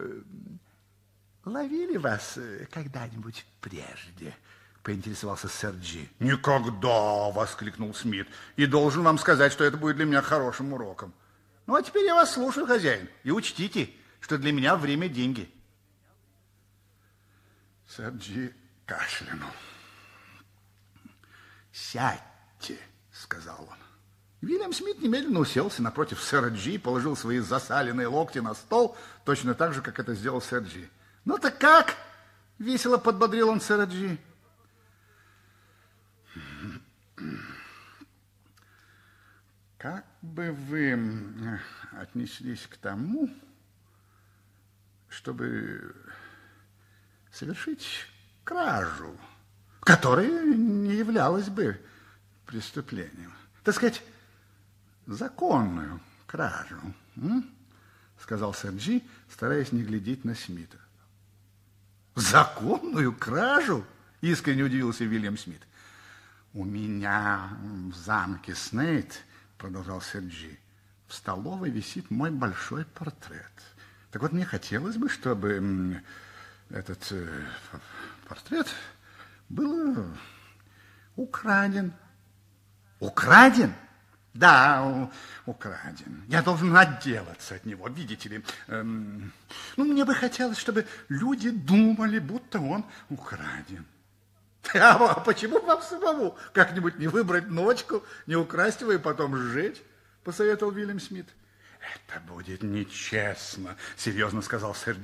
э, ловили вас э, когда-нибудь прежде? Поинтересовался сэр Джи. Никогда, воскликнул Смит. И должен вам сказать, что это будет для меня хорошим уроком. Ну, а теперь я вас слушаю, хозяин. И учтите, что для меня время деньги. Сэр Джи кашлянул. «Сядьте», — сказал он. Вильям Смит немедленно уселся напротив сэра Джи положил свои засаленные локти на стол, точно так же, как это сделал сэр Джи. «Ну так как?» — весело подбодрил он сэра Джи. Как бы вы отнеслись к тому, чтобы совершить кражу, которая не являлась бы преступлением? Так сказать, законную кражу, м? сказал Сэрджи, стараясь не глядеть на Смита. Законную кражу? Искренне удивился Вильям Смит. У меня в замке Снейт, продолжал Сэрджи, в столовой висит мой большой портрет. Так вот, мне хотелось бы, чтобы этот э, портрет был украден. Украден? Да, украден. Я должен отделаться от него, видите ли. Эм, ну, мне бы хотелось, чтобы люди думали, будто он украден. А почему вам самому как-нибудь не выбрать ночку, не украсть его и потом сжечь? Посоветовал Вильям Смит. Это будет нечестно, серьезно сказал сэр.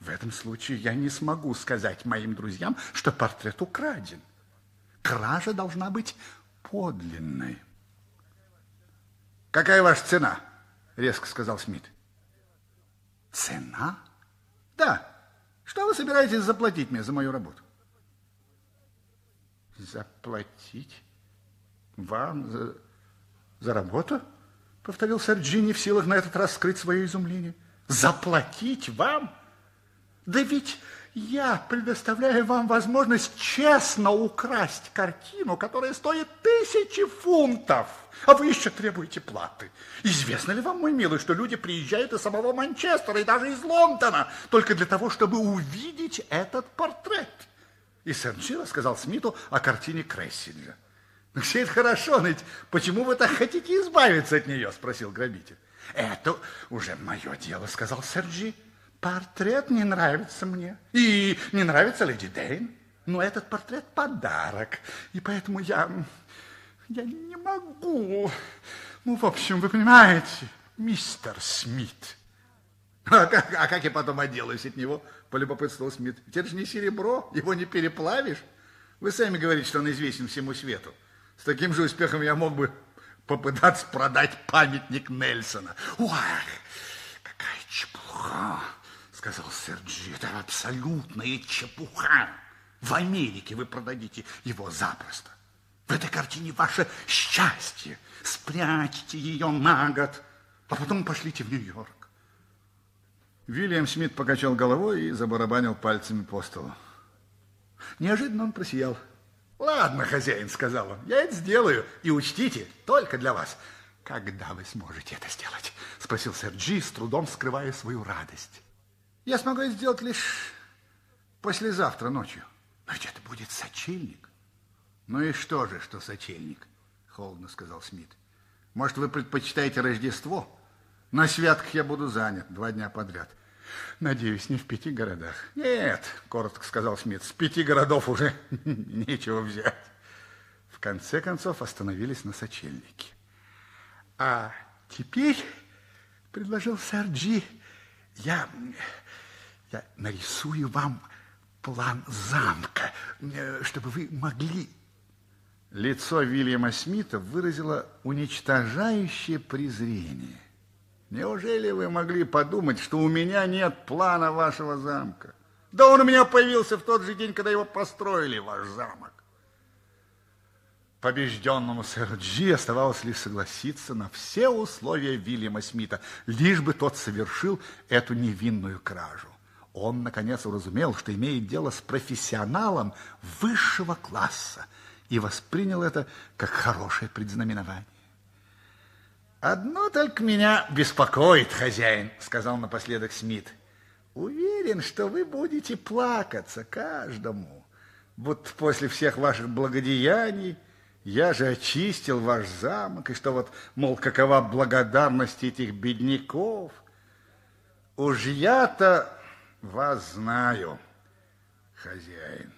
В этом случае я не смогу сказать моим друзьям, что портрет украден. Кража должна быть подлинной. Какая ваша цена? Резко сказал Смит. Цена? Да. Что вы собираетесь заплатить мне за мою работу? Заплатить вам за, за работу? Повторил сэр Джинни в силах на этот раз скрыть свое изумление. Заплатить вам? Да ведь я предоставляю вам возможность честно украсть картину, которая стоит тысячи фунтов, а вы еще требуете платы. Известно ли вам, мой милый, что люди приезжают из самого Манчестера и даже из Лондона только для того, чтобы увидеть этот портрет? И Джи рассказал Смиту о картине Крессиджа. Ну, все это хорошо, но ведь почему вы так хотите избавиться от нее, спросил грабитель. Это уже мое дело, сказал сэр Джи. Портрет не нравится мне. И не нравится леди Дейн. Но этот портрет подарок. И поэтому я... Я не могу. Ну, в общем, вы понимаете, мистер Смит. А как, а как я потом отделаюсь от него? Полюбопытствовал Смит. Это же не серебро, его не переплавишь. Вы сами говорите, что он известен всему свету. С таким же успехом я мог бы попытаться продать памятник Нельсона. Ой, какая чепуха сказал Серджи. Это абсолютная чепуха. В Америке вы продадите его запросто. В этой картине ваше счастье. Спрячьте ее на год, а потом пошлите в Нью-Йорк. Вильям Смит покачал головой и забарабанил пальцами по столу. Неожиданно он просиял. «Ладно, хозяин», — сказал он, — «я это сделаю. И учтите, только для вас». «Когда вы сможете это сделать?» — спросил сэр Джи, с трудом скрывая свою радость. Я смогу это сделать лишь послезавтра ночью. Но ведь это будет сочельник. Ну и что же, что сочельник? Холодно сказал Смит. Может, вы предпочитаете Рождество? На святках я буду занят два дня подряд. Надеюсь, не в пяти городах. Нет, коротко сказал Смит, с пяти городов уже нечего взять. В конце концов остановились на сочельнике. А теперь, предложил сэр Джи, я я нарисую вам план замка, э, чтобы вы могли... Лицо Вильяма Смита выразило уничтожающее презрение. Неужели вы могли подумать, что у меня нет плана вашего замка? Да он у меня появился в тот же день, когда его построили, ваш замок. Побежденному сэру Джи оставалось лишь согласиться на все условия Вильяма Смита, лишь бы тот совершил эту невинную кражу. Он, наконец, уразумел, что имеет дело с профессионалом высшего класса и воспринял это как хорошее предзнаменование. «Одно только меня беспокоит, хозяин», — сказал напоследок Смит. Уверен, что вы будете плакаться каждому. Вот после всех ваших благодеяний я же очистил ваш замок, и что вот, мол, какова благодарность этих бедняков. Уж я-то вас знаю, хозяин.